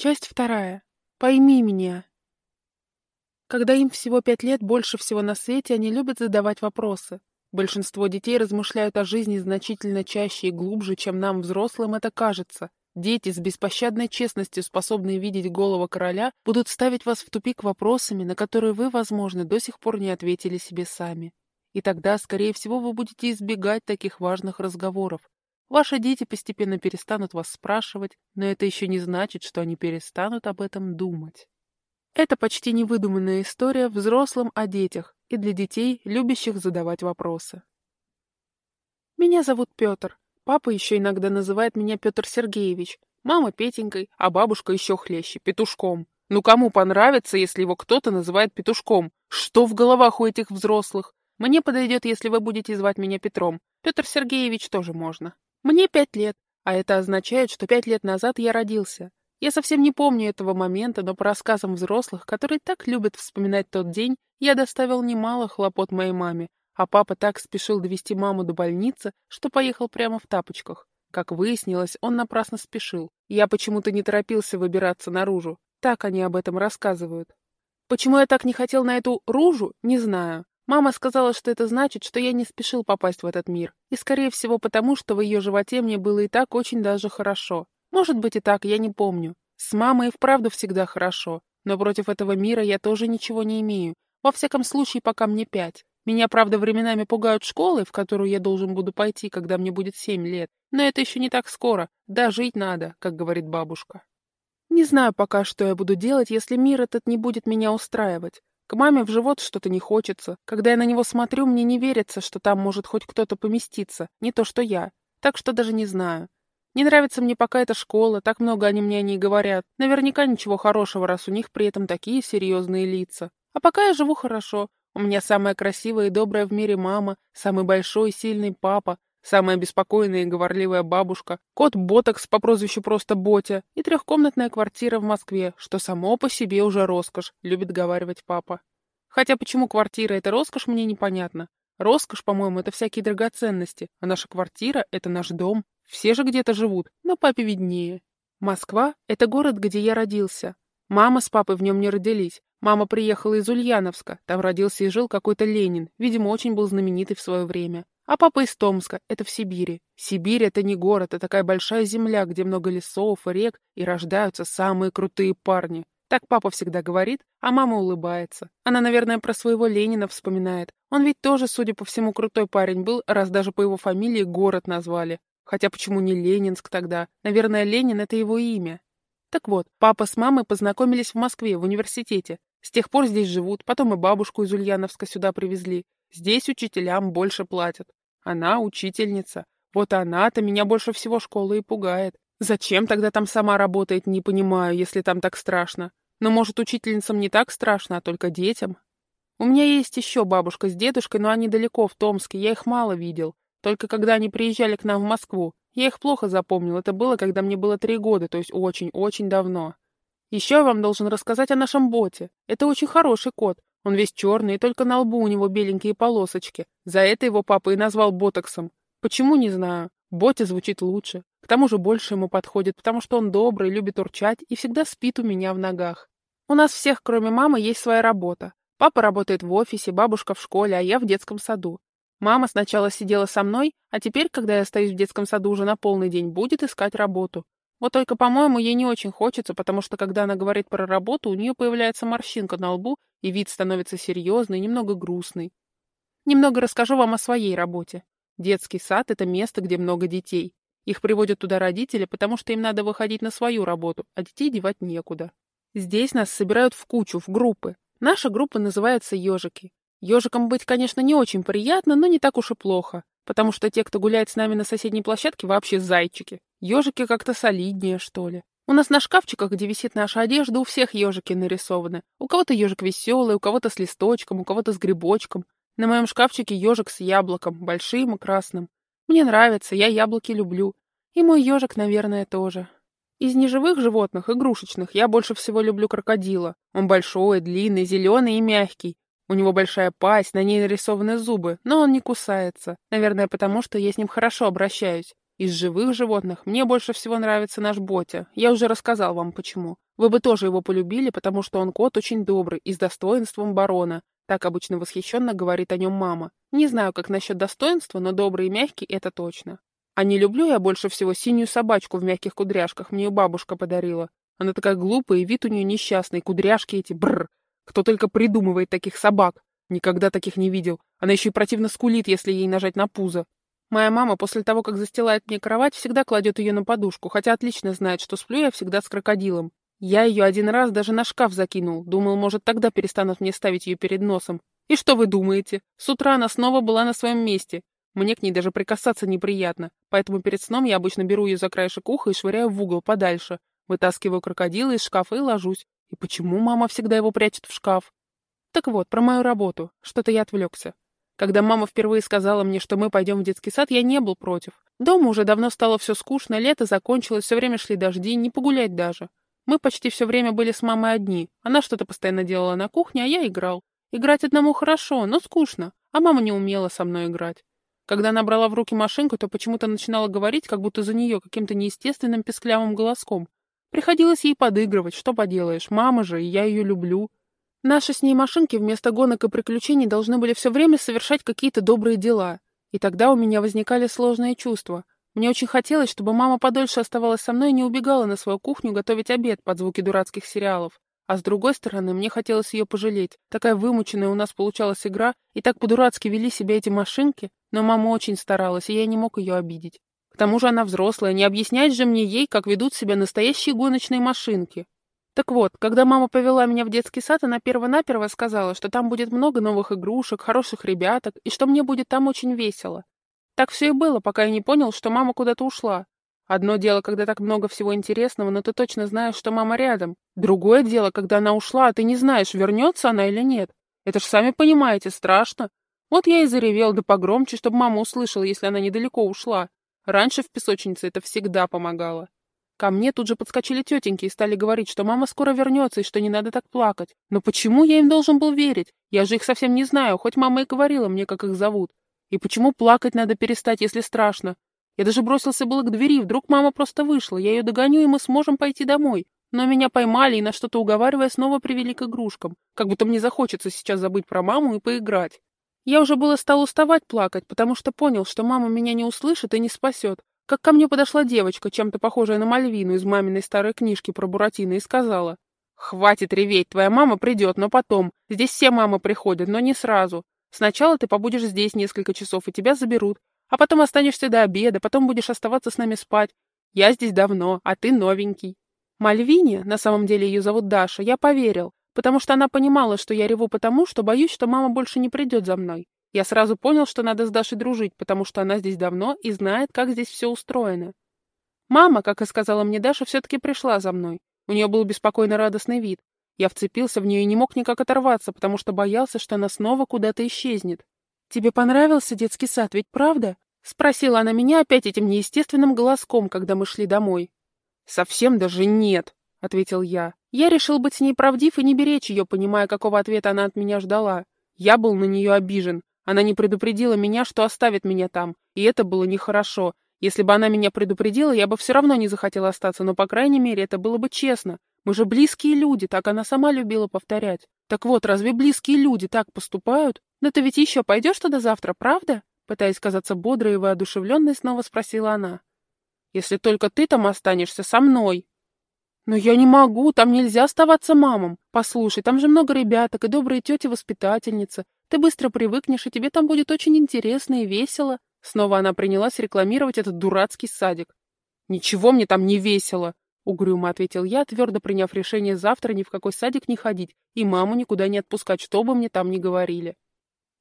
Часть вторая. Пойми меня. Когда им всего пять лет, больше всего на свете они любят задавать вопросы. Большинство детей размышляют о жизни значительно чаще и глубже, чем нам, взрослым, это кажется. Дети с беспощадной честностью, способные видеть голову короля, будут ставить вас в тупик вопросами, на которые вы, возможно, до сих пор не ответили себе сами. И тогда, скорее всего, вы будете избегать таких важных разговоров. Ваши дети постепенно перестанут вас спрашивать, но это еще не значит, что они перестанут об этом думать. Это почти невыдуманная история взрослым о детях и для детей, любящих задавать вопросы. Меня зовут Петр. Папа еще иногда называет меня Петр Сергеевич, мама Петенькой, а бабушка еще хлеще, Петушком. Ну кому понравится, если его кто-то называет Петушком? Что в головах у этих взрослых? Мне подойдет, если вы будете звать меня Петром. Петр Сергеевич тоже можно. Мне пять лет, а это означает, что пять лет назад я родился. Я совсем не помню этого момента, но по рассказам взрослых, которые так любят вспоминать тот день, я доставил немало хлопот моей маме, а папа так спешил довести маму до больницы, что поехал прямо в тапочках. Как выяснилось, он напрасно спешил. Я почему-то не торопился выбираться наружу. Так они об этом рассказывают. Почему я так не хотел на эту ружу, не знаю. Мама сказала, что это значит, что я не спешил попасть в этот мир. И, скорее всего, потому, что в ее животе мне было и так очень даже хорошо. Может быть и так, я не помню. С мамой и вправду всегда хорошо, но против этого мира я тоже ничего не имею. Во всяком случае, пока мне пять. Меня, правда, временами пугают школы, в которую я должен буду пойти, когда мне будет семь лет. Но это еще не так скоро. Да, жить надо, как говорит бабушка. Не знаю пока, что я буду делать, если мир этот не будет меня устраивать. К маме в живот что-то не хочется. Когда я на него смотрю, мне не верится, что там может хоть кто-то поместиться. Не то, что я. Так что даже не знаю. Не нравится мне пока эта школа, так много они мне о ней говорят. Наверняка ничего хорошего, раз у них при этом такие серьезные лица. А пока я живу хорошо. У меня самая красивая и добрая в мире мама, самый большой и сильный папа, самая беспокойная и говорливая бабушка, кот Ботокс по прозвищу просто Ботя и трехкомнатная квартира в Москве, что само по себе уже роскошь, любит говаривать папа. Хотя почему квартира — это роскошь, мне непонятно. Роскошь, по-моему, это всякие драгоценности, а наша квартира — это наш дом, все же где-то живут, но папе виднее. Москва — это город, где я родился. Мама с папой в нем не родились. Мама приехала из Ульяновска, там родился и жил какой-то Ленин, видимо, очень был знаменитый в свое время. А папа из Томска, это в Сибири. Сибирь — это не город, а такая большая земля, где много лесов и рек, и рождаются самые крутые парни. Так папа всегда говорит, а мама улыбается. Она, наверное, про своего Ленина вспоминает. Он ведь тоже, судя по всему, крутой парень был, раз даже по его фамилии город назвали. Хотя почему не Ленинск тогда? Наверное, Ленин — это его имя. Так вот, папа с мамой познакомились в Москве, в университете. С тех пор здесь живут, потом и бабушку из Ульяновска сюда привезли. Здесь учителям больше платят. Она учительница. Вот она-то меня больше всего школы и пугает. Зачем тогда там сама работает, не понимаю, если там так страшно. Но, может, учительницам не так страшно, а только детям? У меня есть еще бабушка с дедушкой, но они далеко, в Томске, я их мало видел. Только когда они приезжали к нам в Москву. Я их плохо запомнил, это было, когда мне было три года, то есть очень-очень давно. Еще я вам должен рассказать о нашем боте. Это очень хороший кот. Он весь черный, и только на лбу у него беленькие полосочки. За это его папа и назвал ботоксом. Почему, не знаю. Боте звучит лучше. К тому же больше ему подходит, потому что он добрый, любит урчать и всегда спит у меня в ногах. У нас всех, кроме мамы, есть своя работа. Папа работает в офисе, бабушка в школе, а я в детском саду. Мама сначала сидела со мной, а теперь, когда я остаюсь в детском саду уже на полный день, будет искать работу. Вот только, по-моему, ей не очень хочется, потому что, когда она говорит про работу, у нее появляется морщинка на лбу, и вид становится серьезный, немного грустный. Немного расскажу вам о своей работе. Детский сад — это место, где много детей. Их приводят туда родители, потому что им надо выходить на свою работу, а детей девать некуда. Здесь нас собирают в кучу, в группы. Наша группа называется «Ежики». Ежикам быть, конечно, не очень приятно, но не так уж и плохо, потому что те, кто гуляет с нами на соседней площадке, вообще зайчики. Ежики как-то солиднее, что ли. У нас на шкафчиках, где висит наша одежда, у всех ежики нарисованы. У кого-то ежик веселый, у кого-то с листочком, у кого-то с грибочком. На моем шкафчике ежик с яблоком, большим и красным. Мне нравится, я яблоки люблю. И мой ежик, наверное, тоже. Из неживых животных, игрушечных, я больше всего люблю крокодила. Он большой, длинный, зеленый и мягкий. У него большая пасть, на ней нарисованы зубы, но он не кусается. Наверное, потому что я с ним хорошо обращаюсь. Из живых животных мне больше всего нравится наш Ботя. Я уже рассказал вам почему. Вы бы тоже его полюбили, потому что он кот очень добрый и с достоинством барона. Так обычно восхищенно говорит о нем мама. Не знаю, как насчет достоинства, но добрый и мягкий — это точно. А не люблю я больше всего синюю собачку в мягких кудряшках, мне ее бабушка подарила. Она такая глупая, и вид у нее несчастный, кудряшки эти, бррр. Кто только придумывает таких собак. Никогда таких не видел. Она еще и противно скулит, если ей нажать на пузо. Моя мама после того, как застилает мне кровать, всегда кладет ее на подушку, хотя отлично знает, что сплю я всегда с крокодилом. Я ее один раз даже на шкаф закинул, думал, может, тогда перестанут мне ставить ее перед носом. И что вы думаете? С утра она снова была на своем месте. Мне к ней даже прикасаться неприятно, поэтому перед сном я обычно беру ее за краешек уха и швыряю в угол подальше. Вытаскиваю крокодила из шкафа и ложусь. И почему мама всегда его прячет в шкаф? Так вот, про мою работу. Что-то я отвлекся. Когда мама впервые сказала мне, что мы пойдем в детский сад, я не был против. Дома уже давно стало все скучно, лето закончилось, все время шли дожди, не погулять даже. Мы почти все время были с мамой одни. Она что-то постоянно делала на кухне, а я играл. Играть одному хорошо, но скучно, а мама не умела со мной играть. Когда она брала в руки машинку, то почему-то начинала говорить, как будто за нее каким-то неестественным песклявым голоском. Приходилось ей подыгрывать, что поделаешь, мама же, и я ее люблю. Наши с ней машинки вместо гонок и приключений должны были все время совершать какие-то добрые дела. И тогда у меня возникали сложные чувства. Мне очень хотелось, чтобы мама подольше оставалась со мной и не убегала на свою кухню готовить обед под звуки дурацких сериалов. А с другой стороны, мне хотелось ее пожалеть. Такая вымученная у нас получалась игра, и так по-дурацки вели себя эти машинки, но мама очень старалась, и я не мог ее обидеть. К тому же она взрослая, не объяснять же мне ей, как ведут себя настоящие гоночные машинки. Так вот, когда мама повела меня в детский сад, она перво-наперво сказала, что там будет много новых игрушек, хороших ребяток, и что мне будет там очень весело. Так все и было, пока я не понял, что мама куда-то ушла. Одно дело, когда так много всего интересного, но ты точно знаешь, что мама рядом. Другое дело, когда она ушла, а ты не знаешь, вернется она или нет. Это ж сами понимаете, страшно. Вот я и заревел, да погромче, чтобы мама услышала, если она недалеко ушла. Раньше в песочнице это всегда помогало. Ко мне тут же подскочили тетеньки и стали говорить, что мама скоро вернется и что не надо так плакать. Но почему я им должен был верить? Я же их совсем не знаю, хоть мама и говорила мне, как их зовут. И почему плакать надо перестать, если страшно? Я даже бросился было к двери, вдруг мама просто вышла, я ее догоню, и мы сможем пойти домой. Но меня поймали и на что-то уговаривая снова привели к игрушкам, как будто мне захочется сейчас забыть про маму и поиграть. Я уже было стал уставать плакать, потому что понял, что мама меня не услышит и не спасет, как ко мне подошла девочка, чем-то похожая на Мальвину из маминой старой книжки про Буратино, и сказала, «Хватит реветь, твоя мама придет, но потом. Здесь все мамы приходят, но не сразу. Сначала ты побудешь здесь несколько часов, и тебя заберут, а потом останешься до обеда, потом будешь оставаться с нами спать. Я здесь давно, а ты новенький». Мальвине, на самом деле ее зовут Даша, я поверил, потому что она понимала, что я реву потому, что боюсь, что мама больше не придет за мной. Я сразу понял, что надо с Дашей дружить, потому что она здесь давно и знает, как здесь все устроено. Мама, как и сказала мне Даша, все-таки пришла за мной. У нее был беспокойно радостный вид. Я вцепился в нее и не мог никак оторваться, потому что боялся, что она снова куда-то исчезнет. «Тебе понравился детский сад, ведь правда?» — спросила она меня опять этим неестественным голоском, когда мы шли домой. «Совсем даже нет», — ответил я. Я решил быть с ней правдив и не беречь ее, понимая, какого ответа она от меня ждала. Я был на нее обижен. Она не предупредила меня, что оставит меня там, и это было нехорошо. Если бы она меня предупредила, я бы все равно не захотела остаться, но, по крайней мере, это было бы честно. Мы же близкие люди, так она сама любила повторять. Так вот, разве близкие люди так поступают? Но ты ведь еще пойдешь туда завтра, правда? Пытаясь казаться бодрой и воодушевленной, снова спросила она. Если только ты там останешься со мной. Но я не могу, там нельзя оставаться мамам. Послушай, там же много ребяток и добрые тети-воспитательницы. Ты быстро привыкнешь, и тебе там будет очень интересно и весело. Снова она принялась рекламировать этот дурацкий садик. «Ничего мне там не весело», — угрюмо ответил я, твердо приняв решение завтра ни в какой садик не ходить и маму никуда не отпускать, что бы мне там ни говорили.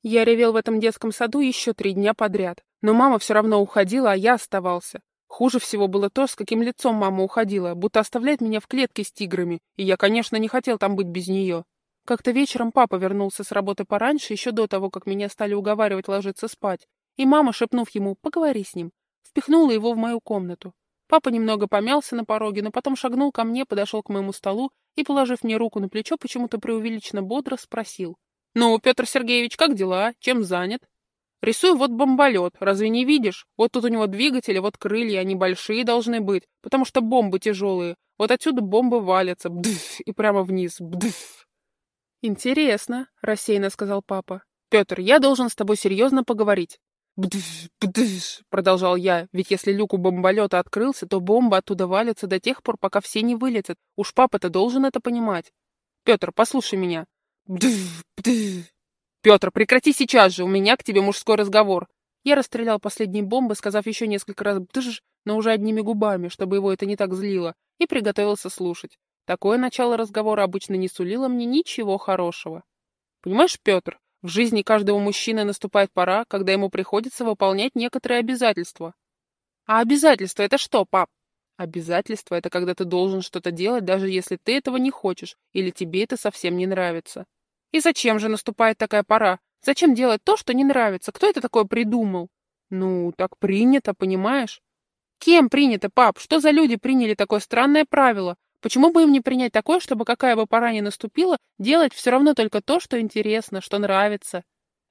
Я ревел в этом детском саду еще три дня подряд, но мама все равно уходила, а я оставался. Хуже всего было то, с каким лицом мама уходила, будто оставляет меня в клетке с тиграми, и я, конечно, не хотел там быть без нее. Как-то вечером папа вернулся с работы пораньше, еще до того, как меня стали уговаривать ложиться спать, и мама, шепнув ему «поговори с ним», впихнула его в мою комнату. Папа немного помялся на пороге, но потом шагнул ко мне, подошел к моему столу и, положив мне руку на плечо, почему-то преувеличенно бодро спросил. «Ну, Петр Сергеевич, как дела? Чем занят?» Рисую вот бомболет, разве не видишь? Вот тут у него двигатели, вот крылья, они большие должны быть, потому что бомбы тяжелые. Вот отсюда бомбы валятся, бдф, и прямо вниз, бдф. Интересно, рассеянно сказал папа. Петр, я должен с тобой серьезно поговорить. «Бдыш, бдыш», — продолжал я, ведь если люк у бомболета открылся, то бомба оттуда валится до тех пор, пока все не вылетят. Уж папа-то должен это понимать. Петр, послушай меня. «Бдыш, бдыш». Петр, прекрати сейчас же, у меня к тебе мужской разговор. Я расстрелял последние бомбы, сказав еще несколько раз «бдыш», но уже одними губами, чтобы его это не так злило, и приготовился слушать. Такое начало разговора обычно не сулило мне ничего хорошего. Понимаешь, Петр, в жизни каждого мужчины наступает пора, когда ему приходится выполнять некоторые обязательства. А обязательства это что, пап? Обязательства это когда ты должен что-то делать, даже если ты этого не хочешь, или тебе это совсем не нравится. И зачем же наступает такая пора? Зачем делать то, что не нравится? Кто это такое придумал? Ну, так принято, понимаешь? Кем принято, пап? Что за люди приняли такое странное правило? Почему бы им не принять такое, чтобы какая бы пора ни наступила, делать все равно только то, что интересно, что нравится?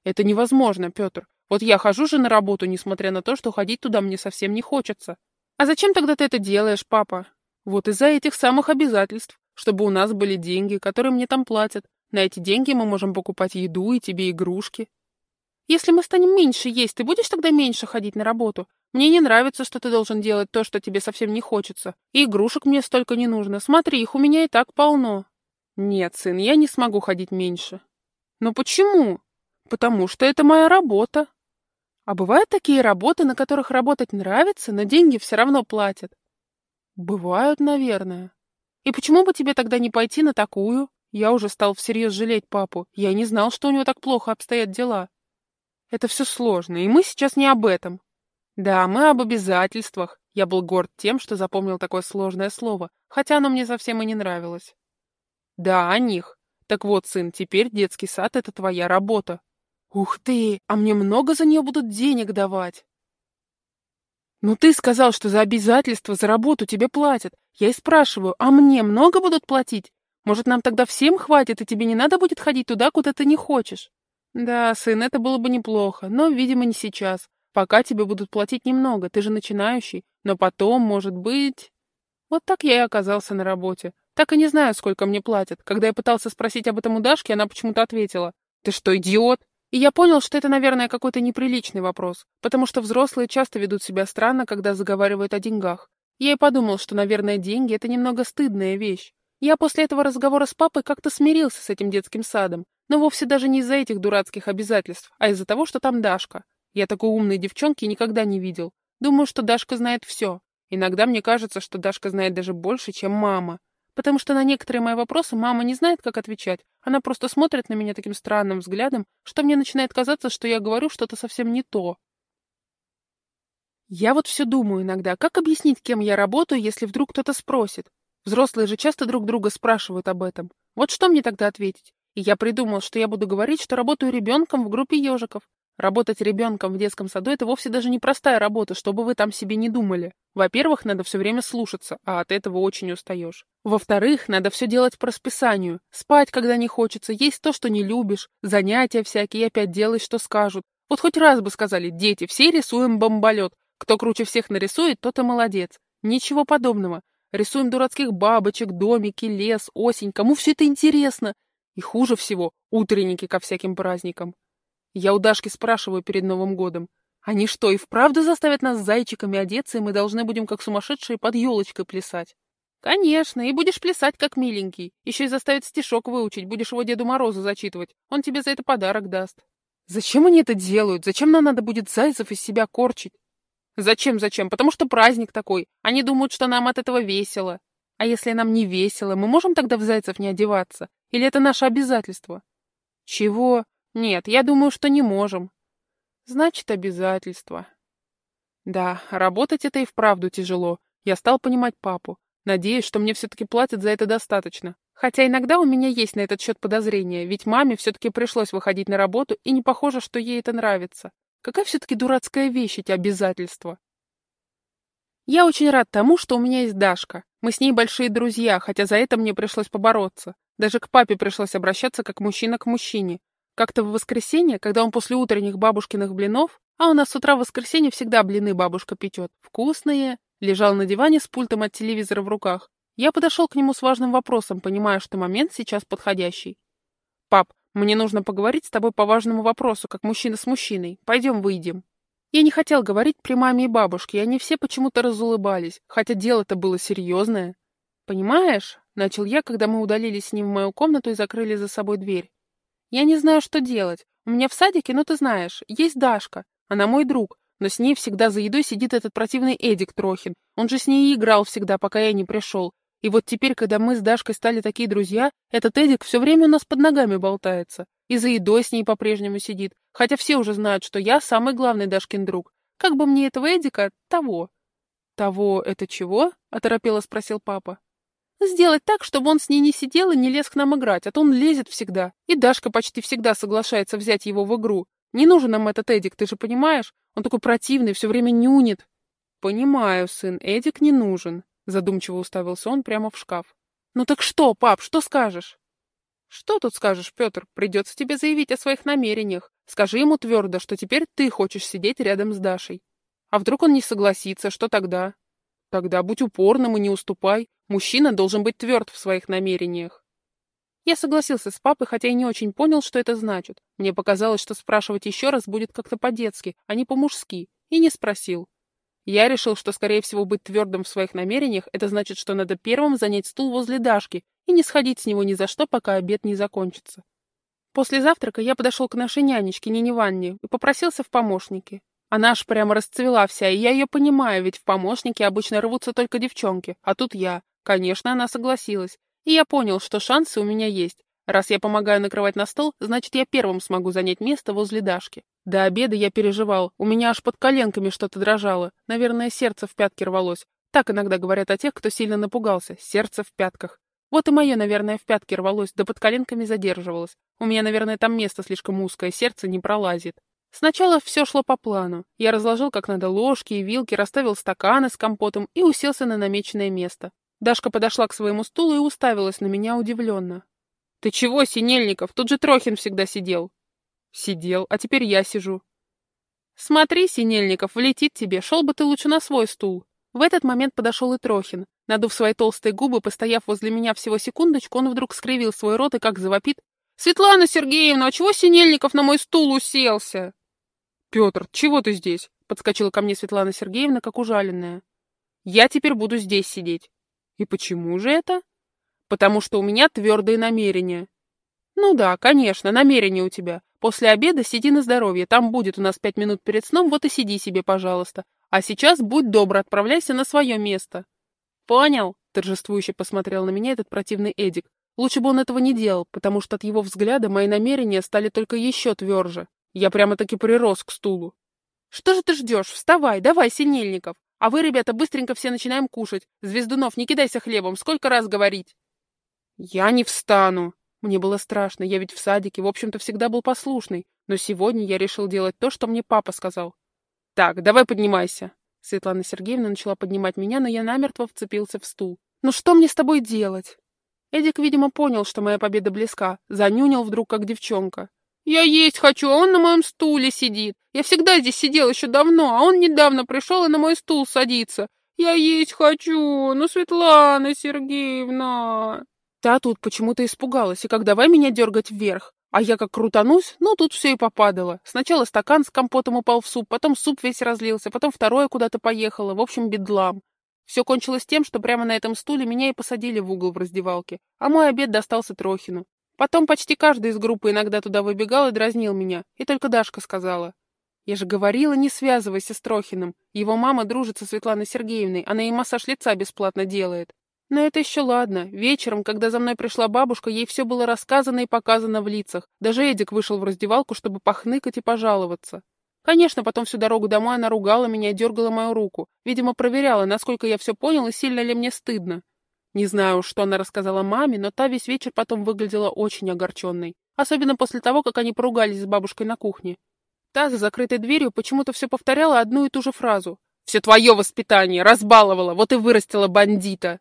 Это невозможно, Петр. Вот я хожу же на работу, несмотря на то, что ходить туда мне совсем не хочется. А зачем тогда ты это делаешь, папа? Вот из-за этих самых обязательств, чтобы у нас были деньги, которые мне там платят. На эти деньги мы можем покупать еду и тебе игрушки. Если мы станем меньше есть, ты будешь тогда меньше ходить на работу? Мне не нравится, что ты должен делать то, что тебе совсем не хочется. И игрушек мне столько не нужно. Смотри, их у меня и так полно. Нет, сын, я не смогу ходить меньше. Но почему? Потому что это моя работа. А бывают такие работы, на которых работать нравится, но деньги все равно платят? Бывают, наверное. И почему бы тебе тогда не пойти на такую? Я уже стал всерьез жалеть папу. Я не знал, что у него так плохо обстоят дела. Это все сложно, и мы сейчас не об этом. Да, мы об обязательствах. Я был горд тем, что запомнил такое сложное слово, хотя оно мне совсем и не нравилось. Да, о них. Так вот, сын, теперь детский сад — это твоя работа. Ух ты, а мне много за нее будут денег давать. Ну ты сказал, что за обязательства, за работу тебе платят. Я и спрашиваю, а мне много будут платить? Может, нам тогда всем хватит, и тебе не надо будет ходить туда, куда ты не хочешь? Да, сын, это было бы неплохо, но, видимо, не сейчас. Пока тебе будут платить немного, ты же начинающий, но потом, может быть... Вот так я и оказался на работе. Так и не знаю, сколько мне платят. Когда я пытался спросить об этом у Дашки, она почему-то ответила. «Ты что, идиот?» И я понял, что это, наверное, какой-то неприличный вопрос, потому что взрослые часто ведут себя странно, когда заговаривают о деньгах. Я и подумал, что, наверное, деньги — это немного стыдная вещь. Я после этого разговора с папой как-то смирился с этим детским садом, но вовсе даже не из-за этих дурацких обязательств, а из-за того, что там Дашка. Я такой умной девчонки никогда не видел. Думаю, что Дашка знает все. Иногда мне кажется, что Дашка знает даже больше, чем мама. Потому что на некоторые мои вопросы мама не знает, как отвечать. Она просто смотрит на меня таким странным взглядом, что мне начинает казаться, что я говорю что-то совсем не то. Я вот все думаю иногда, как объяснить, кем я работаю, если вдруг кто-то спросит. Взрослые же часто друг друга спрашивают об этом. Вот что мне тогда ответить? И я придумал, что я буду говорить, что работаю ребенком в группе ежиков. Работать ребенком в детском саду – это вовсе даже не простая работа, чтобы вы там себе не думали. Во-первых, надо все время слушаться, а от этого очень устаешь. Во-вторых, надо все делать по расписанию. Спать, когда не хочется, есть то, что не любишь, занятия всякие, опять делай, что скажут. Вот хоть раз бы сказали, дети, все рисуем бомболет. Кто круче всех нарисует, тот и молодец. Ничего подобного. Рисуем дурацких бабочек, домики, лес, осень. Кому все это интересно? И хуже всего – утренники ко всяким праздникам. Я у Дашки спрашиваю перед Новым годом. Они что, и вправду заставят нас зайчиками одеться, и мы должны будем как сумасшедшие под елочкой плясать? Конечно, и будешь плясать как миленький. Еще и заставят стишок выучить, будешь его Деду Морозу зачитывать. Он тебе за это подарок даст. Зачем они это делают? Зачем нам надо будет зайцев из себя корчить? Зачем, зачем? Потому что праздник такой. Они думают, что нам от этого весело. А если нам не весело, мы можем тогда в зайцев не одеваться? Или это наше обязательство? Чего? Нет, я думаю, что не можем. Значит, обязательства. Да, работать это и вправду тяжело. Я стал понимать папу. Надеюсь, что мне все-таки платят за это достаточно. Хотя иногда у меня есть на этот счет подозрения, ведь маме все-таки пришлось выходить на работу, и не похоже, что ей это нравится. Какая все-таки дурацкая вещь эти обязательства? Я очень рад тому, что у меня есть Дашка. Мы с ней большие друзья, хотя за это мне пришлось побороться. Даже к папе пришлось обращаться как мужчина к мужчине. Как-то в воскресенье, когда он после утренних бабушкиных блинов, а у нас с утра в воскресенье всегда блины бабушка печет, вкусные, лежал на диване с пультом от телевизора в руках, я подошел к нему с важным вопросом, понимая, что момент сейчас подходящий. «Пап, мне нужно поговорить с тобой по важному вопросу, как мужчина с мужчиной. Пойдем выйдем». Я не хотел говорить при маме и бабушке, и они все почему-то разулыбались, хотя дело-то было серьезное. «Понимаешь?» — начал я, когда мы удалились с ним в мою комнату и закрыли за собой дверь. «Я не знаю, что делать. У меня в садике, ну ты знаешь, есть Дашка. Она мой друг, но с ней всегда за едой сидит этот противный Эдик Трохин. Он же с ней играл всегда, пока я не пришел. И вот теперь, когда мы с Дашкой стали такие друзья, этот Эдик все время у нас под ногами болтается. И за едой с ней по-прежнему сидит. Хотя все уже знают, что я самый главный Дашкин друг. Как бы мне этого Эдика, того. Того это чего? Оторопело спросил папа. Сделать так, чтобы он с ней не сидел и не лез к нам играть, а то он лезет всегда. И Дашка почти всегда соглашается взять его в игру. Не нужен нам этот Эдик, ты же понимаешь? Он такой противный, все время нюнит. Понимаю, сын, Эдик не нужен. Задумчиво уставился он прямо в шкаф. «Ну так что, пап, что скажешь?» «Что тут скажешь, Петр? Придется тебе заявить о своих намерениях. Скажи ему твердо, что теперь ты хочешь сидеть рядом с Дашей. А вдруг он не согласится, что тогда? Тогда будь упорным и не уступай. Мужчина должен быть тверд в своих намерениях». Я согласился с папой, хотя и не очень понял, что это значит. Мне показалось, что спрашивать еще раз будет как-то по-детски, а не по-мужски, и не спросил. Я решил, что, скорее всего, быть твердым в своих намерениях – это значит, что надо первым занять стул возле Дашки и не сходить с него ни за что, пока обед не закончится. После завтрака я подошел к нашей нянечке, Нине Ванне, и попросился в помощники. Она аж прямо расцвела вся, и я ее понимаю, ведь в помощники обычно рвутся только девчонки, а тут я. Конечно, она согласилась. И я понял, что шансы у меня есть. Раз я помогаю накрывать на стол, значит, я первым смогу занять место возле Дашки. До обеда я переживал, у меня аж под коленками что-то дрожало. Наверное, сердце в пятки рвалось. Так иногда говорят о тех, кто сильно напугался. Сердце в пятках. Вот и мое, наверное, в пятки рвалось, да под коленками задерживалось. У меня, наверное, там место слишком узкое, сердце не пролазит. Сначала все шло по плану. Я разложил как надо ложки и вилки, расставил стаканы с компотом и уселся на намеченное место. Дашка подошла к своему стулу и уставилась на меня удивленно. «Ты чего, Синельников? Тут же Трохин всегда сидел». Сидел, а теперь я сижу. Смотри, Синельников, влетит тебе, шел бы ты лучше на свой стул. В этот момент подошел и Трохин. Надув свои толстые губы, постояв возле меня всего секундочку, он вдруг скривил свой рот и как завопит. «Светлана Сергеевна, а чего Синельников на мой стул уселся?» «Петр, чего ты здесь?» — подскочила ко мне Светлана Сергеевна, как ужаленная. «Я теперь буду здесь сидеть». «И почему же это?» «Потому что у меня твердые намерения». «Ну да, конечно, намерения у тебя. После обеда сиди на здоровье, там будет у нас пять минут перед сном, вот и сиди себе, пожалуйста. А сейчас будь добр, отправляйся на свое место». «Понял», — торжествующе посмотрел на меня этот противный Эдик. Лучше бы он этого не делал, потому что от его взгляда мои намерения стали только еще тверже. Я прямо-таки прирос к стулу. «Что же ты ждешь? Вставай, давай, Синельников. А вы, ребята, быстренько все начинаем кушать. Звездунов, не кидайся хлебом, сколько раз говорить?» «Я не встану», мне было страшно, я ведь в садике, в общем-то, всегда был послушный, но сегодня я решил делать то, что мне папа сказал. «Так, давай поднимайся!» Светлана Сергеевна начала поднимать меня, но я намертво вцепился в стул. «Ну что мне с тобой делать?» Эдик, видимо, понял, что моя победа близка, занюнил вдруг, как девчонка. «Я есть хочу, а он на моем стуле сидит. Я всегда здесь сидел еще давно, а он недавно пришел и на мой стул садится. Я есть хочу, ну, Светлана Сергеевна!» Та тут почему-то испугалась, и как давай меня дергать вверх. А я как крутанусь, ну тут все и попадало. Сначала стакан с компотом упал в суп, потом суп весь разлился, потом второе куда-то поехало, в общем, бедлам. Все кончилось тем, что прямо на этом стуле меня и посадили в угол в раздевалке, а мой обед достался Трохину. Потом почти каждый из группы иногда туда выбегал и дразнил меня, и только Дашка сказала. Я же говорила, не связывайся с Трохиным. Его мама дружит со Светланой Сергеевной, она ей массаж лица бесплатно делает. Но это еще ладно. Вечером, когда за мной пришла бабушка, ей все было рассказано и показано в лицах. Даже Эдик вышел в раздевалку, чтобы похныкать и пожаловаться. Конечно, потом всю дорогу домой она ругала меня и дергала мою руку. Видимо, проверяла, насколько я все понял и сильно ли мне стыдно. Не знаю, что она рассказала маме, но та весь вечер потом выглядела очень огорченной. Особенно после того, как они поругались с бабушкой на кухне. Та за закрытой дверью почему-то все повторяла одну и ту же фразу. «Все твое воспитание! Разбаловала! Вот и вырастила бандита!»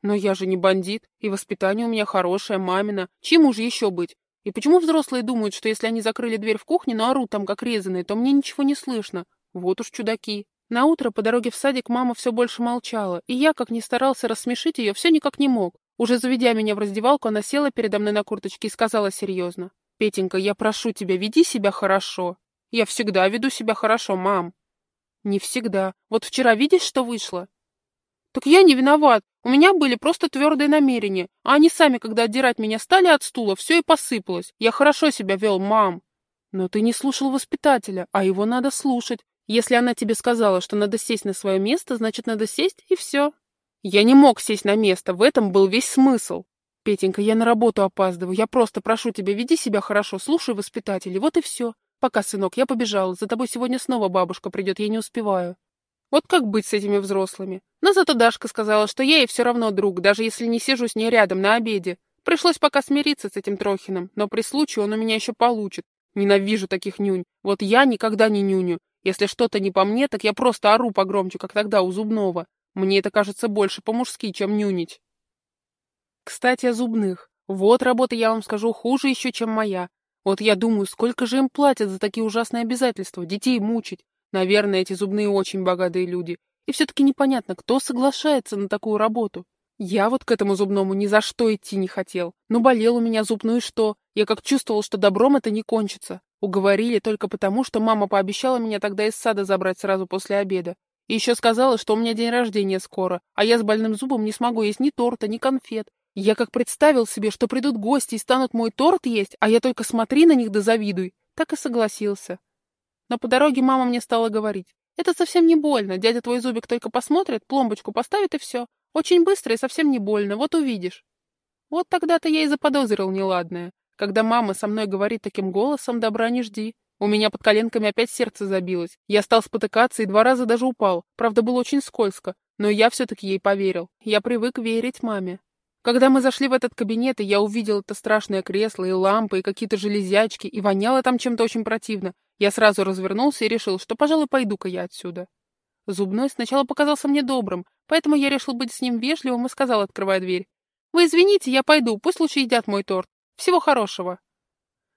Но я же не бандит, и воспитание у меня хорошее, мамина. Чему же еще быть? И почему взрослые думают, что если они закрыли дверь в кухне, но орут там как резаные, то мне ничего не слышно? Вот уж чудаки. На утро по дороге в садик мама все больше молчала, и я, как ни старался рассмешить ее, все никак не мог. Уже заведя меня в раздевалку, она села передо мной на курточке и сказала серьезно. «Петенька, я прошу тебя, веди себя хорошо». «Я всегда веду себя хорошо, мам». «Не всегда. Вот вчера видишь, что вышло?» «Так я не виноват. У меня были просто твердые намерения. А они сами, когда отдирать меня стали от стула, все и посыпалось. Я хорошо себя вел, мам». «Но ты не слушал воспитателя, а его надо слушать. Если она тебе сказала, что надо сесть на свое место, значит, надо сесть, и все. Я не мог сесть на место, в этом был весь смысл. Петенька, я на работу опаздываю, я просто прошу тебя, веди себя хорошо, слушай воспитателей, вот и все. Пока, сынок, я побежала, за тобой сегодня снова бабушка придет, я не успеваю. Вот как быть с этими взрослыми? Но зато Дашка сказала, что я ей все равно друг, даже если не сижу с ней рядом на обеде. Пришлось пока смириться с этим Трохиным, но при случае он у меня еще получит. Ненавижу таких нюнь. Вот я никогда не нюню. Если что-то не по мне, так я просто ору погромче, как тогда у зубного. Мне это кажется больше по-мужски, чем нюнить. Кстати, о зубных. Вот работа, я вам скажу, хуже еще, чем моя. Вот я думаю, сколько же им платят за такие ужасные обязательства, детей мучить. Наверное, эти зубные очень богатые люди. И все-таки непонятно, кто соглашается на такую работу. Я вот к этому зубному ни за что идти не хотел. Ну, болел у меня зуб, ну и что? Я как чувствовал, что добром это не кончится. Уговорили только потому, что мама пообещала меня тогда из сада забрать сразу после обеда. И еще сказала, что у меня день рождения скоро, а я с больным зубом не смогу есть ни торта, ни конфет. Я как представил себе, что придут гости и станут мой торт есть, а я только смотри на них да завидуй, так и согласился. Но по дороге мама мне стала говорить, это совсем не больно, дядя твой зубик только посмотрит, пломбочку поставит и все. Очень быстро и совсем не больно, вот увидишь. Вот тогда-то я и заподозрил неладное. Когда мама со мной говорит таким голосом, добра не жди. У меня под коленками опять сердце забилось. Я стал спотыкаться и два раза даже упал. Правда, было очень скользко. Но я все-таки ей поверил. Я привык верить маме. Когда мы зашли в этот кабинет, и я увидел это страшное кресло, и лампы, и какие-то железячки, и воняло там чем-то очень противно, я сразу развернулся и решил, что, пожалуй, пойду-ка я отсюда. Зубной сначала показался мне добрым, поэтому я решил быть с ним вежливым и сказал, открывая дверь. «Вы извините, я пойду, пусть лучше едят мой торт. Всего хорошего.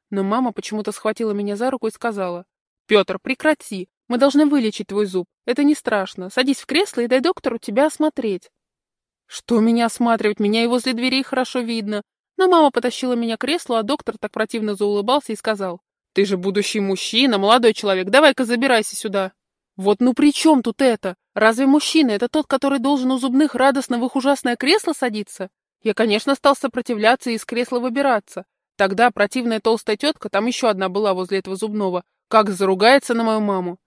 Но мама почему-то схватила меня за руку и сказала, «Петр, прекрати, мы должны вылечить твой зуб. Это не страшно. Садись в кресло и дай доктору тебя осмотреть». Что меня осматривать? Меня и возле дверей хорошо видно. Но мама потащила меня к креслу, а доктор так противно заулыбался и сказал, «Ты же будущий мужчина, молодой человек, давай-ка забирайся сюда». Вот ну при чем тут это? Разве мужчина это тот, который должен у зубных радостно в их ужасное кресло садиться? Я, конечно, стал сопротивляться и из кресла выбираться. Тогда противная толстая тетка, там еще одна была возле этого зубного, как заругается на мою маму.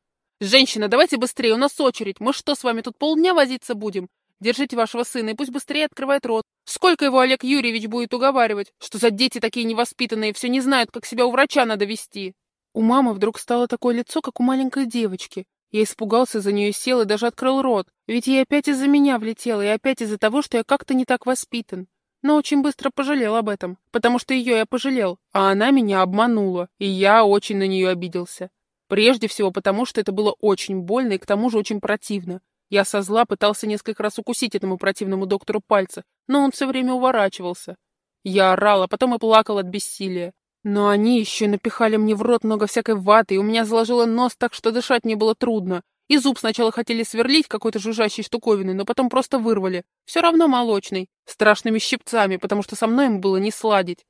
«Женщина, давайте быстрее, у нас очередь. Мы что, с вами тут полдня возиться будем? Держите вашего сына, и пусть быстрее открывает рот. Сколько его Олег Юрьевич будет уговаривать? Что за дети такие невоспитанные, все не знают, как себя у врача надо вести?» У мамы вдруг стало такое лицо, как у маленькой девочки. Я испугался за нее, сел и даже открыл рот. Ведь ей опять из-за меня влетело, и опять из-за того, что я как-то не так воспитан. Но очень быстро пожалел об этом, потому что ее я пожалел, а она меня обманула, и я очень на нее обиделся. Прежде всего потому, что это было очень больно и к тому же очень противно. Я со зла пытался несколько раз укусить этому противному доктору пальцы, но он все время уворачивался. Я орал, а потом и плакал от бессилия. Но они еще напихали мне в рот много всякой ваты, и у меня заложило нос так, что дышать мне было трудно. И зуб сначала хотели сверлить какой-то жужжащей штуковиной, но потом просто вырвали. Все равно молочный, страшными щипцами, потому что со мной им было не сладить.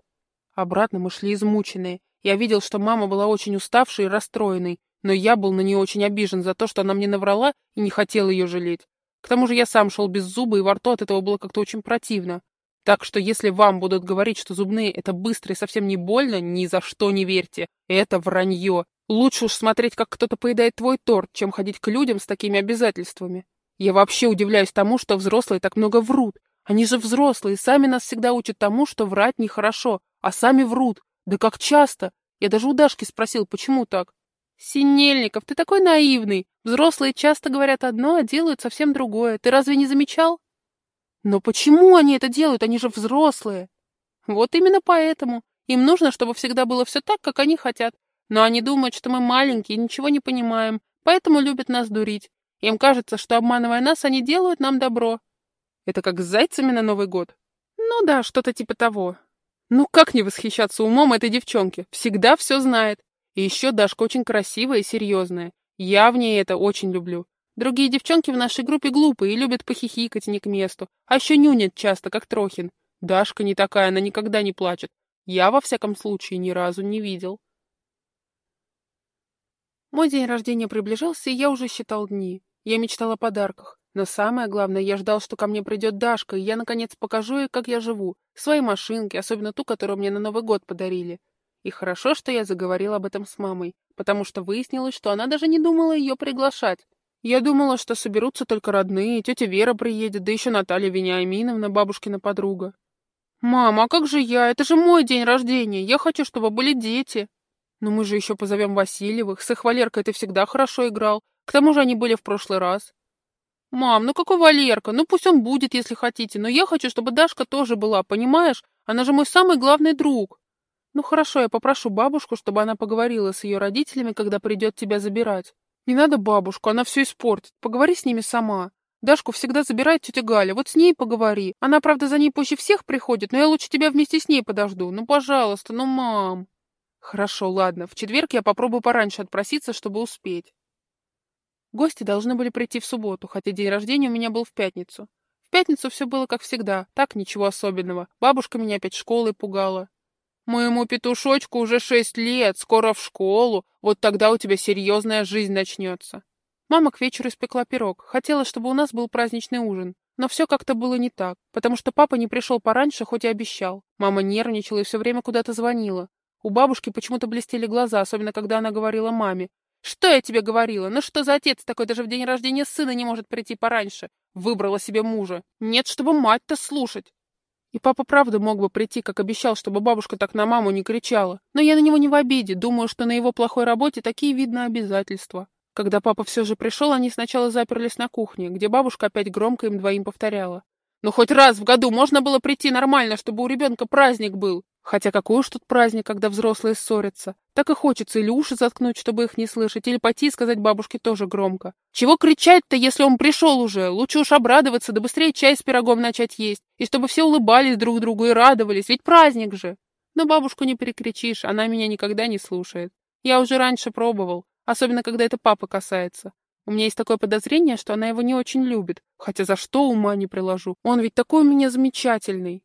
Обратно мы шли измученные. Я видел, что мама была очень уставшей и расстроенной, но я был на нее очень обижен за то, что она мне наврала и не хотел ее жалеть. К тому же я сам шел без зуба, и во рту от этого было как-то очень противно. Так что если вам будут говорить, что зубные это быстро и совсем не больно, ни за что не верьте. Это вранье. Лучше уж смотреть, как кто-то поедает твой торт, чем ходить к людям с такими обязательствами. Я вообще удивляюсь тому, что взрослые так много врут. Они же взрослые, сами нас всегда учат тому, что врать нехорошо, а сами врут. Да как часто? Я даже у Дашки спросил, почему так? Синельников, ты такой наивный. Взрослые часто говорят одно, а делают совсем другое. Ты разве не замечал? Но почему они это делают? Они же взрослые. Вот именно поэтому. Им нужно, чтобы всегда было все так, как они хотят. Но они думают, что мы маленькие и ничего не понимаем, поэтому любят нас дурить. Им кажется, что, обманывая нас, они делают нам добро. Это как с зайцами на Новый год? Ну да, что-то типа того. Ну как не восхищаться умом этой девчонки? Всегда все знает. И еще Дашка очень красивая и серьезная. Я в ней это очень люблю. Другие девчонки в нашей группе глупые и любят похихикать не к месту. А еще нюнят часто, как Трохин. Дашка не такая, она никогда не плачет. Я, во всяком случае, ни разу не видел. Мой день рождения приближался, и я уже считал дни. Я мечтал о подарках. Но самое главное, я ждал, что ко мне придет Дашка, и я, наконец, покажу ей, как я живу. Свои машинки, особенно ту, которую мне на Новый год подарили. И хорошо, что я заговорил об этом с мамой, потому что выяснилось, что она даже не думала ее приглашать. Я думала, что соберутся только родные, тетя Вера приедет, да еще Наталья Вениаминовна, бабушкина подруга. «Мама, а как же я? Это же мой день рождения. Я хочу, чтобы были дети». «Но мы же еще позовем Васильевых. С их Валеркой ты всегда хорошо играл. К тому же они были в прошлый раз». «Мам, ну какой Валерка? Ну пусть он будет, если хотите, но я хочу, чтобы Дашка тоже была, понимаешь? Она же мой самый главный друг». «Ну хорошо, я попрошу бабушку, чтобы она поговорила с ее родителями, когда придет тебя забирать». «Не надо бабушку, она все испортит. Поговори с ними сама. Дашку всегда забирает тетя Галя, вот с ней поговори. Она, правда, за ней позже всех приходит, но я лучше тебя вместе с ней подожду. Ну, пожалуйста, ну, мам». «Хорошо, ладно. В четверг я попробую пораньше отпроситься, чтобы успеть». Гости должны были прийти в субботу, хотя день рождения у меня был в пятницу. В пятницу все было как всегда, так ничего особенного. Бабушка меня опять школой пугала. «Моему петушочку уже шесть лет, скоро в школу, вот тогда у тебя серьезная жизнь начнется». Мама к вечеру испекла пирог, хотела, чтобы у нас был праздничный ужин. Но все как-то было не так, потому что папа не пришел пораньше, хоть и обещал. Мама нервничала и все время куда-то звонила. У бабушки почему-то блестели глаза, особенно когда она говорила маме, «Что я тебе говорила? Ну что за отец такой даже в день рождения сына не может прийти пораньше? Выбрала себе мужа. Нет, чтобы мать-то слушать». И папа правда мог бы прийти, как обещал, чтобы бабушка так на маму не кричала. Но я на него не в обиде, думаю, что на его плохой работе такие видно обязательства. Когда папа все же пришел, они сначала заперлись на кухне, где бабушка опять громко им двоим повторяла. «Ну хоть раз в году можно было прийти нормально, чтобы у ребенка праздник был!» Хотя какой уж тут праздник, когда взрослые ссорятся. Так и хочется или уши заткнуть, чтобы их не слышать, или пойти и сказать бабушке тоже громко. Чего кричать-то, если он пришел уже? Лучше уж обрадоваться, да быстрее чай с пирогом начать есть. И чтобы все улыбались друг другу и радовались, ведь праздник же. Но бабушку не перекричишь, она меня никогда не слушает. Я уже раньше пробовал, особенно когда это папа касается. У меня есть такое подозрение, что она его не очень любит, хотя за что ума не приложу. Он ведь такой у меня замечательный.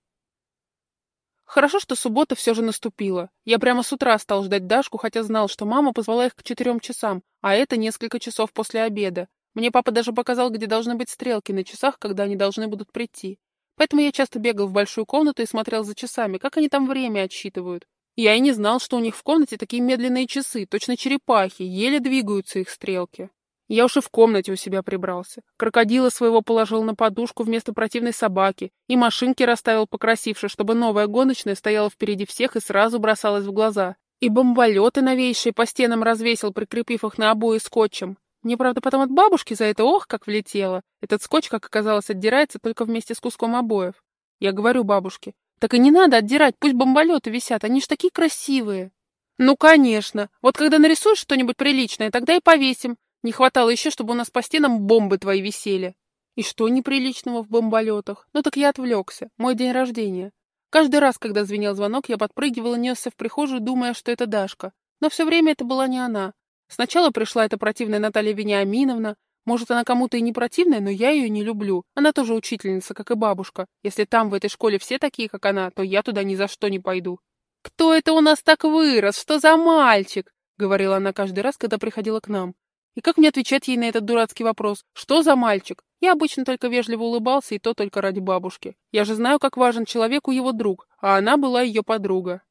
Хорошо, что суббота все же наступила. Я прямо с утра стал ждать Дашку, хотя знал, что мама позвала их к четырем часам, а это несколько часов после обеда. Мне папа даже показал, где должны быть стрелки на часах, когда они должны будут прийти. Поэтому я часто бегал в большую комнату и смотрел за часами, как они там время отсчитывают. Я и не знал, что у них в комнате такие медленные часы, точно черепахи, еле двигаются их стрелки. Я уж и в комнате у себя прибрался. Крокодила своего положил на подушку вместо противной собаки, и машинки расставил покрасивше, чтобы новая гоночная стояла впереди всех и сразу бросалась в глаза. И бомболеты новейшие по стенам развесил, прикрепив их на обои скотчем. Мне, правда, потом от бабушки за это ох, как влетело. Этот скотч, как оказалось, отдирается только вместе с куском обоев. Я говорю бабушке, так и не надо отдирать, пусть бомболеты висят, они ж такие красивые. Ну, конечно. Вот когда нарисуешь что-нибудь приличное, тогда и повесим. Не хватало еще, чтобы у нас по стенам бомбы твои висели. И что неприличного в бомболетах? Ну так я отвлекся. Мой день рождения. Каждый раз, когда звенел звонок, я подпрыгивал и несся в прихожую, думая, что это Дашка. Но все время это была не она. Сначала пришла эта противная Наталья Вениаминовна. Может, она кому-то и не противная, но я ее не люблю. Она тоже учительница, как и бабушка. Если там, в этой школе, все такие, как она, то я туда ни за что не пойду. «Кто это у нас так вырос? Что за мальчик?» — говорила она каждый раз, когда приходила к нам. И как мне отвечать ей на этот дурацкий вопрос? Что за мальчик? Я обычно только вежливо улыбался, и то только ради бабушки. Я же знаю, как важен человеку его друг, а она была ее подруга.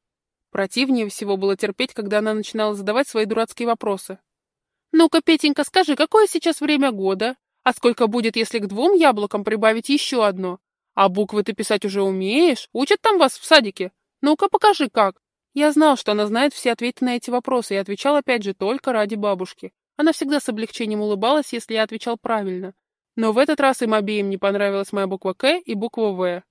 Противнее всего было терпеть, когда она начинала задавать свои дурацкие вопросы. «Ну-ка, Петенька, скажи, какое сейчас время года? А сколько будет, если к двум яблокам прибавить еще одно? А буквы ты писать уже умеешь? Учат там вас в садике? Ну-ка, покажи, как». Я знал, что она знает все ответы на эти вопросы, и отвечал опять же только ради бабушки. Она всегда с облегчением улыбалась, если я отвечал правильно. Но в этот раз им обеим не понравилась моя буква «К» и буква «В».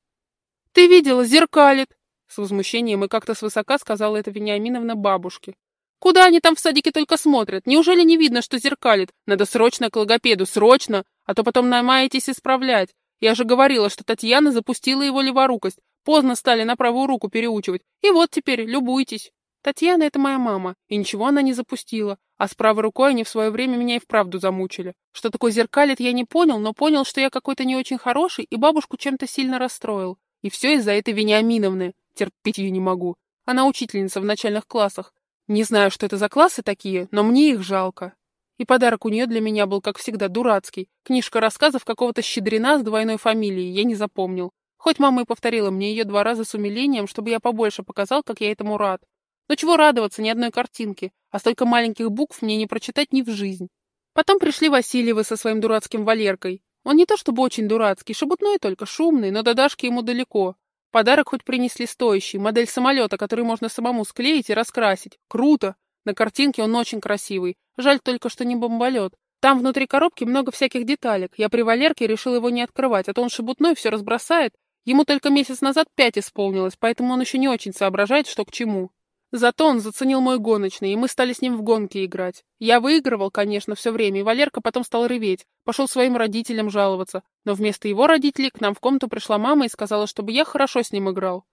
«Ты видела, зеркалит!» С возмущением и как-то свысока сказала это Вениаминовна бабушке. «Куда они там в садике только смотрят? Неужели не видно, что зеркалит? Надо срочно к логопеду, срочно, а то потом намаетесь исправлять. Я же говорила, что Татьяна запустила его леворукость. Поздно стали на правую руку переучивать. И вот теперь, любуйтесь. Татьяна — это моя мама, и ничего она не запустила. А с правой рукой они в свое время меня и вправду замучили. Что такое зеркалит, я не понял, но понял, что я какой-то не очень хороший, и бабушку чем-то сильно расстроил. И все из-за этой Вениаминовны. Терпеть ее не могу. Она учительница в начальных классах. Не знаю, что это за классы такие, но мне их жалко. И подарок у нее для меня был, как всегда, дурацкий. Книжка рассказов какого-то щедрина с двойной фамилией, я не запомнил. Хоть мама и повторила мне ее два раза с умилением, чтобы я побольше показал, как я этому рад. Но чего радоваться, ни одной картинки, а столько маленьких букв мне не прочитать ни в жизнь. Потом пришли Васильевы со своим дурацким Валеркой. Он не то чтобы очень дурацкий, шебутной только, шумный, но до Дашки ему далеко. Подарок хоть принесли стоящий, модель самолета, который можно самому склеить и раскрасить. Круто! На картинке он очень красивый. Жаль только, что не бомболет. Там внутри коробки много всяких деталек. Я при Валерке решил его не открывать, а то он шебутной все разбросает. Ему только месяц назад пять исполнилось, поэтому он еще не очень соображает, что к чему. Зато он заценил мой гоночный, и мы стали с ним в гонки играть. Я выигрывал, конечно, все время, и Валерка потом стал рыветь, пошел своим родителям жаловаться. Но вместо его родителей к нам в комнату пришла мама и сказала, чтобы я хорошо с ним играл.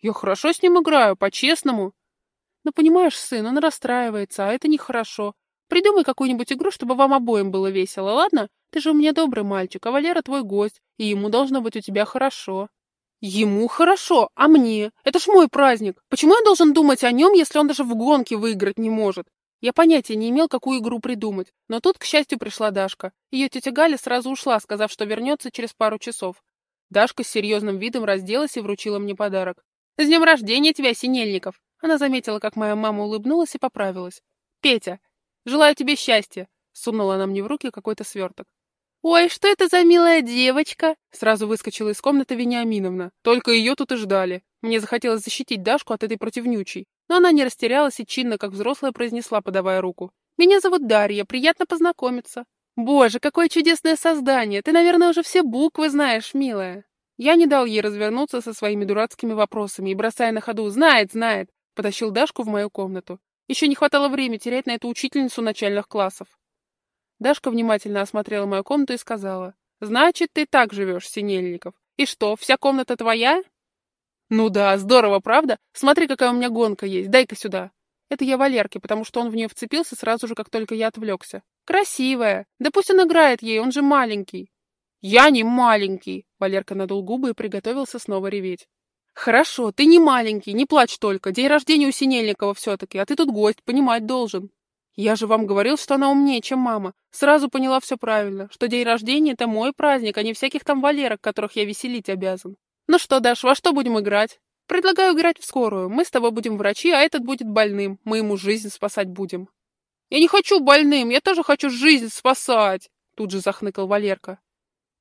Я хорошо с ним играю, по-честному. Ну, понимаешь, сын, он расстраивается, а это нехорошо. Придумай какую-нибудь игру, чтобы вам обоим было весело, ладно? Ты же у меня добрый мальчик, а Валера твой гость, и ему должно быть у тебя хорошо. Ему хорошо, а мне? Это ж мой праздник. Почему я должен думать о нем, если он даже в гонке выиграть не может? Я понятия не имел, какую игру придумать, но тут, к счастью, пришла Дашка. Ее тетя Галя сразу ушла, сказав, что вернется через пару часов. Дашка с серьезным видом разделась и вручила мне подарок. «С днем рождения тебя, Синельников!» Она заметила, как моя мама улыбнулась и поправилась. «Петя, желаю тебе счастья!» Сунула она мне в руки какой-то сверток. «Ой, что это за милая девочка?» Сразу выскочила из комнаты Вениаминовна. Только ее тут и ждали. Мне захотелось защитить Дашку от этой противнючей. Но она не растерялась и чинно, как взрослая, произнесла, подавая руку. «Меня зовут Дарья, приятно познакомиться». «Боже, какое чудесное создание! Ты, наверное, уже все буквы знаешь, милая». Я не дал ей развернуться со своими дурацкими вопросами и, бросая на ходу «Знает, знает», потащил Дашку в мою комнату. Еще не хватало времени терять на эту учительницу начальных классов. Дашка внимательно осмотрела мою комнату и сказала. «Значит, ты так живешь, Синельников. И что, вся комната твоя?» «Ну да, здорово, правда? Смотри, какая у меня гонка есть. Дай-ка сюда». Это я Валерке, потому что он в нее вцепился сразу же, как только я отвлекся. «Красивая. Да пусть он играет ей, он же маленький». «Я не маленький!» Валерка надул губы и приготовился снова реветь. «Хорошо, ты не маленький, не плачь только. День рождения у Синельникова все-таки, а ты тут гость, понимать должен». Я же вам говорил, что она умнее, чем мама. Сразу поняла все правильно, что день рождения — это мой праздник, а не всяких там валерок, которых я веселить обязан. Ну что, Даш, во что будем играть? Предлагаю играть в скорую. Мы с тобой будем врачи, а этот будет больным. Мы ему жизнь спасать будем. Я не хочу больным, я тоже хочу жизнь спасать, тут же захныкал Валерка.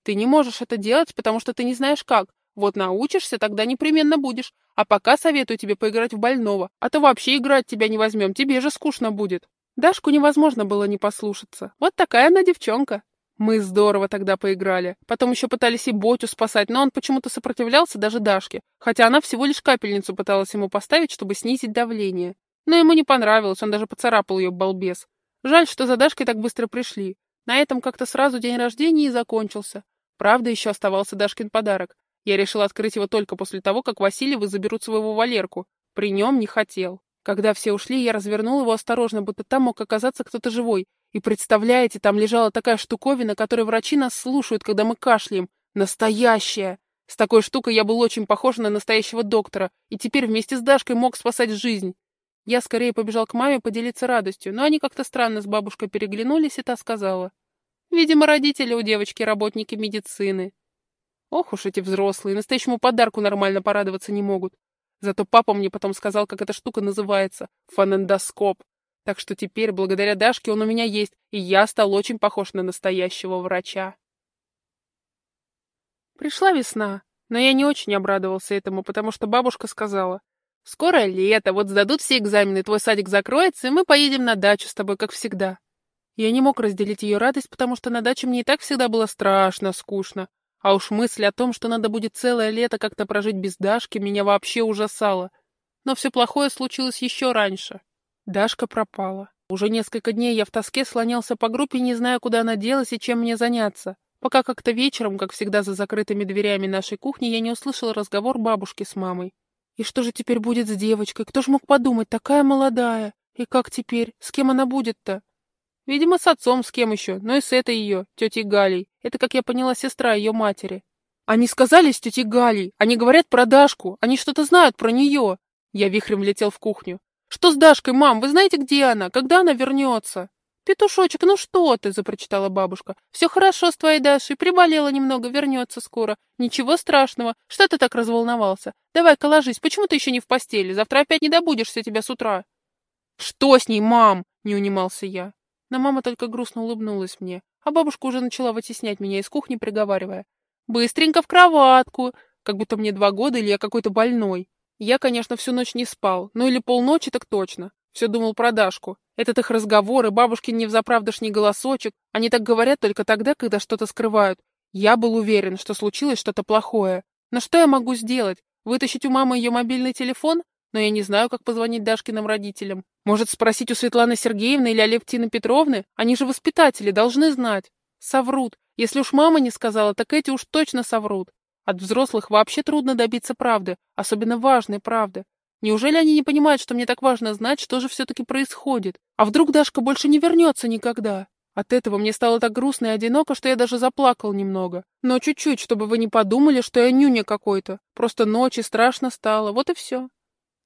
Ты не можешь это делать, потому что ты не знаешь как. Вот научишься, тогда непременно будешь. А пока советую тебе поиграть в больного, а то вообще играть тебя не возьмем, тебе же скучно будет. Дашку невозможно было не послушаться. Вот такая она девчонка. Мы здорово тогда поиграли. Потом еще пытались и Ботю спасать, но он почему-то сопротивлялся даже Дашке, хотя она всего лишь капельницу пыталась ему поставить, чтобы снизить давление. Но ему не понравилось, он даже поцарапал ее, балбес. Жаль, что за Дашкой так быстро пришли. На этом как-то сразу день рождения и закончился. Правда, еще оставался Дашкин подарок. Я решил открыть его только после того, как Васильевы заберут своего Валерку. При нем не хотел. Когда все ушли, я развернул его осторожно, будто там мог оказаться кто-то живой. И представляете, там лежала такая штуковина, которой врачи нас слушают, когда мы кашляем. Настоящая! С такой штукой я был очень похож на настоящего доктора, и теперь вместе с Дашкой мог спасать жизнь. Я скорее побежал к маме поделиться радостью, но они как-то странно с бабушкой переглянулись, и та сказала. Видимо, родители у девочки работники медицины. Ох уж эти взрослые, настоящему подарку нормально порадоваться не могут. Зато папа мне потом сказал, как эта штука называется. Фонендоскоп. Так что теперь, благодаря Дашке, он у меня есть, и я стал очень похож на настоящего врача. Пришла весна, но я не очень обрадовался этому, потому что бабушка сказала, «Скоро лето, вот сдадут все экзамены, твой садик закроется, и мы поедем на дачу с тобой, как всегда». Я не мог разделить ее радость, потому что на даче мне и так всегда было страшно скучно, а уж мысль о том, что надо будет целое лето как-то прожить без Дашки, меня вообще ужасала. Но все плохое случилось еще раньше. Дашка пропала. Уже несколько дней я в тоске слонялся по группе, не зная, куда она делась и чем мне заняться. пока как-то вечером, как всегда за закрытыми дверями нашей кухни, я не услышала разговор бабушки с мамой. И что же теперь будет с девочкой? Кто ж мог подумать, такая молодая? И как теперь? С кем она будет-то? Видимо, с отцом, с кем еще, но и с этой ее, тетей Галей. Это, как я поняла, сестра ее матери. Они сказали с тетей Галей, они говорят про Дашку, они что-то знают про нее. Я вихрем влетел в кухню. Что с Дашкой, мам, вы знаете, где она? Когда она вернется? «Петушочек, ну что ты?» — запрочитала бабушка. «Все хорошо с твоей Дашей, приболела немного, вернется скоро. Ничего страшного. Что ты так разволновался? Давай-ка ложись, почему ты еще не в постели? Завтра опять не добудешься тебя с утра». «Что с ней, мам?» — не унимался я. Но мама только грустно улыбнулась мне, а бабушка уже начала вытеснять меня из кухни, приговаривая. «Быстренько в кроватку!» Как будто мне два года или я какой-то больной. Я, конечно, всю ночь не спал, ну или полночи так точно. Все думал про Дашку. Этот их разговор и бабушкин невзаправдошний голосочек, они так говорят только тогда, когда что-то скрывают. Я был уверен, что случилось что-то плохое. Но что я могу сделать? Вытащить у мамы ее мобильный телефон? Но я не знаю, как позвонить Дашкиным родителям. Может, спросить у Светланы Сергеевны или Алевтины Петровны? Они же воспитатели, должны знать. Соврут. Если уж мама не сказала, так эти уж точно соврут. От взрослых вообще трудно добиться правды, особенно важной правды. Неужели они не понимают, что мне так важно знать, что же все-таки происходит? А вдруг Дашка больше не вернется никогда? От этого мне стало так грустно и одиноко, что я даже заплакал немного. Но чуть-чуть, чтобы вы не подумали, что я нюня какой-то. Просто ночи страшно стало, вот и все.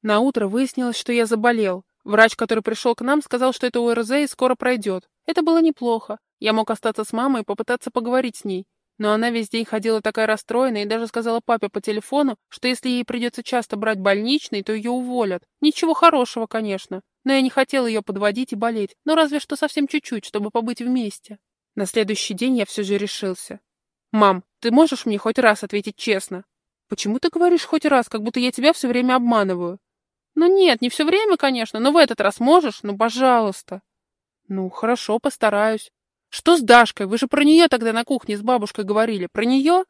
На утро выяснилось, что я заболел. Врач, который пришел к нам, сказал, что это ОРЗ и скоро пройдет. Это было неплохо. Я мог остаться с мамой и попытаться поговорить с ней. Но она весь день ходила такая расстроенная и даже сказала папе по телефону, что если ей придется часто брать больничный, то ее уволят. Ничего хорошего, конечно. Но я не хотела ее подводить и болеть, но разве что совсем чуть-чуть, чтобы побыть вместе. На следующий день я все же решился. «Мам, ты можешь мне хоть раз ответить честно?» «Почему ты говоришь хоть раз, как будто я тебя все время обманываю?» «Ну нет, не все время, конечно, но в этот раз можешь? Ну, пожалуйста!» «Ну, хорошо, постараюсь. «Что с Дашкой? Вы же про нее тогда на кухне с бабушкой говорили. Про нее?»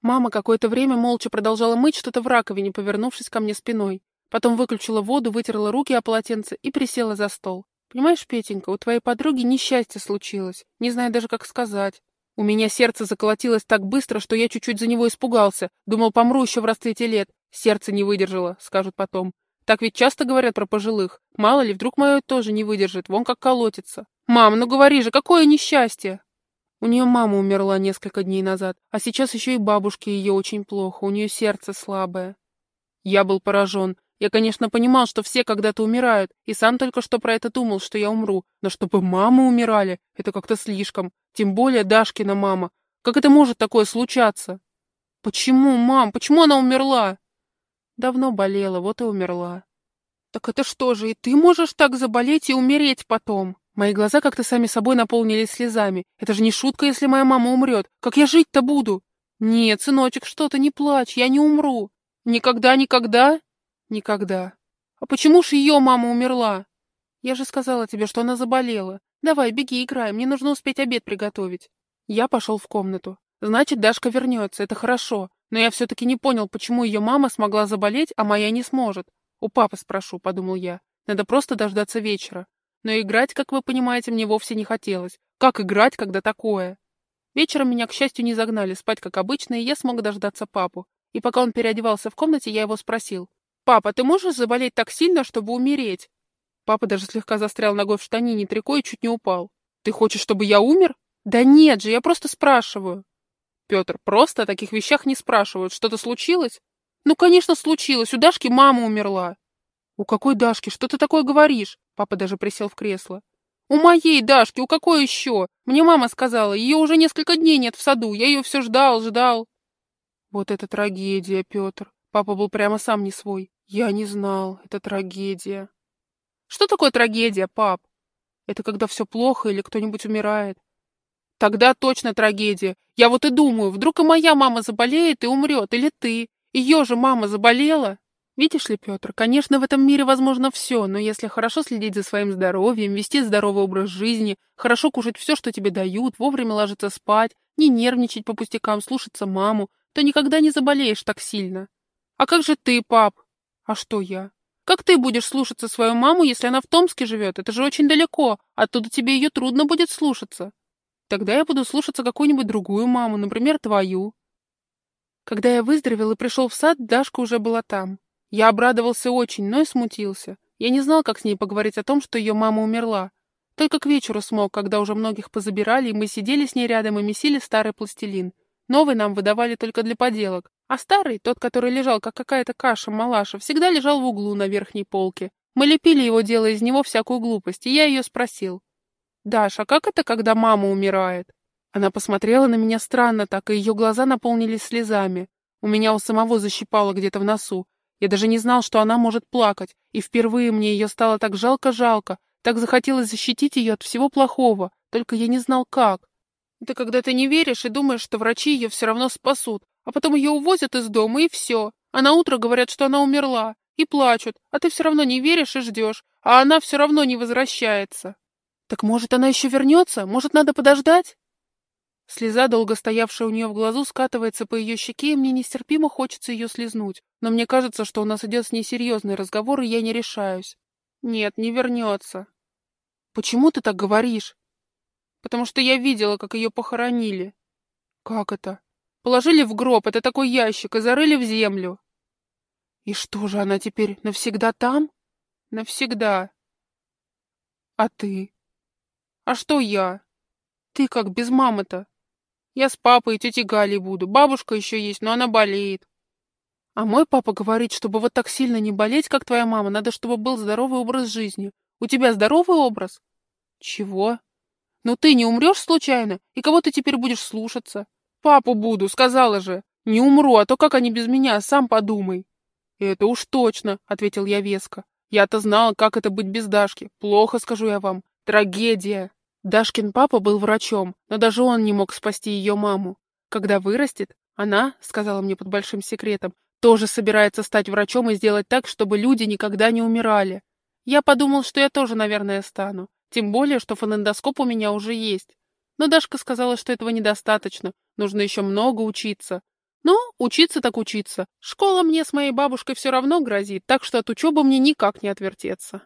Мама какое-то время молча продолжала мыть что-то в раковине, повернувшись ко мне спиной. Потом выключила воду, вытерла руки о полотенце и присела за стол. «Понимаешь, Петенька, у твоей подруги несчастье случилось. Не знаю даже, как сказать. У меня сердце заколотилось так быстро, что я чуть-чуть за него испугался. Думал, помру еще в расцвете лет. Сердце не выдержало, скажут потом. Так ведь часто говорят про пожилых. Мало ли, вдруг мое тоже не выдержит, вон как колотится. «Мам, ну говори же, какое несчастье!» У нее мама умерла несколько дней назад, а сейчас еще и бабушке ее очень плохо, у нее сердце слабое. Я был поражен. Я, конечно, понимал, что все когда-то умирают, и сам только что про это думал, что я умру, но чтобы мамы умирали, это как-то слишком. Тем более Дашкина мама. Как это может такое случаться? Почему, мам, почему она умерла? Давно болела, вот и умерла. Так это что же, и ты можешь так заболеть и умереть потом? Мои глаза как-то сами собой наполнились слезами. Это же не шутка, если моя мама умрет. Как я жить-то буду? Нет, сыночек, что ты, не плачь, я не умру. Никогда, никогда? Никогда. А почему ж ее мама умерла? Я же сказала тебе, что она заболела. Давай, беги, играй, мне нужно успеть обед приготовить. Я пошел в комнату. Значит, Дашка вернется, это хорошо. Но я все-таки не понял, почему ее мама смогла заболеть, а моя не сможет. У папы спрошу, подумал я. Надо просто дождаться вечера. Но играть, как вы понимаете, мне вовсе не хотелось. Как играть, когда такое? Вечером меня, к счастью, не загнали спать, как обычно, и я смог дождаться папу. И пока он переодевался в комнате, я его спросил. «Папа, ты можешь заболеть так сильно, чтобы умереть?» Папа даже слегка застрял ногой в штанине трико и чуть не упал. «Ты хочешь, чтобы я умер?» «Да нет же, я просто спрашиваю». «Петр, просто о таких вещах не спрашивают. Что-то случилось?» «Ну, конечно, случилось. У Дашки мама умерла». «У какой Дашки? Что ты такое говоришь?» Папа даже присел в кресло. «У моей Дашки, у какой еще? Мне мама сказала, ее уже несколько дней нет в саду, я ее все ждал, ждал». Вот это трагедия, Петр. Папа был прямо сам не свой. Я не знал, это трагедия. Что такое трагедия, пап? Это когда все плохо или кто-нибудь умирает. Тогда точно трагедия. Я вот и думаю, вдруг и моя мама заболеет и умрет, или ты. Ее же мама заболела. Видишь ли, Петр, конечно, в этом мире возможно все, но если хорошо следить за своим здоровьем, вести здоровый образ жизни, хорошо кушать все, что тебе дают, вовремя ложиться спать, не нервничать по пустякам, слушаться маму, то никогда не заболеешь так сильно. А как же ты, пап? А что я? Как ты будешь слушаться свою маму, если она в Томске живет? Это же очень далеко, оттуда тебе ее трудно будет слушаться. Тогда я буду слушаться какую-нибудь другую маму, например, твою. Когда я выздоровел и пришел в сад, Дашка уже была там. Я обрадовался очень, но и смутился. Я не знал, как с ней поговорить о том, что ее мама умерла. Только к вечеру смог, когда уже многих позабирали, и мы сидели с ней рядом и месили старый пластилин. Новый нам выдавали только для поделок, а старый, тот, который лежал, как какая-то каша-малаша, всегда лежал в углу на верхней полке. Мы лепили его, делая из него всякую глупость, и я ее спросил. «Даша, а как это, когда мама умирает?» Она посмотрела на меня странно так, и ее глаза наполнились слезами. У меня у самого защипало где-то в носу. Я даже не знал, что она может плакать, и впервые мне ее стало так жалко-жалко, так захотелось защитить ее от всего плохого, только я не знал как. Это когда ты не веришь и думаешь, что врачи ее все равно спасут, а потом ее увозят из дома, и все. А на утро говорят, что она умерла, и плачут, а ты все равно не веришь и ждешь, а она все равно не возвращается. Так может, она еще вернется? Может, надо подождать? Слеза, долго стоявшая у нее в глазу, скатывается по ее щеке, и мне нестерпимо хочется ее слезнуть. Но мне кажется, что у нас идет с ней серьезный разговор, и я не решаюсь. Нет, не вернется. Почему ты так говоришь? Потому что я видела, как ее похоронили. Как это? Положили в гроб, это такой ящик, и зарыли в землю. И что же, она теперь навсегда там? Навсегда. А ты? А что я? Ты как без мамы-то? Я с папой и тетей Галей буду. Бабушка еще есть, но она болеет. А мой папа говорит, чтобы вот так сильно не болеть, как твоя мама, надо, чтобы был здоровый образ жизни. У тебя здоровый образ? Чего? Ну ты не умрешь случайно? И кого ты теперь будешь слушаться? Папу буду, сказала же. Не умру, а то как они без меня, сам подумай. Это уж точно, ответил я веско. Я-то знала, как это быть без Дашки. Плохо, скажу я вам. Трагедия. Дашкин папа был врачом, но даже он не мог спасти ее маму. Когда вырастет, она, сказала мне под большим секретом, тоже собирается стать врачом и сделать так, чтобы люди никогда не умирали. Я подумал, что я тоже, наверное, стану. Тем более, что фонендоскоп у меня уже есть. Но Дашка сказала, что этого недостаточно, нужно еще много учиться. Ну, учиться так учиться. Школа мне с моей бабушкой все равно грозит, так что от учебы мне никак не отвертеться.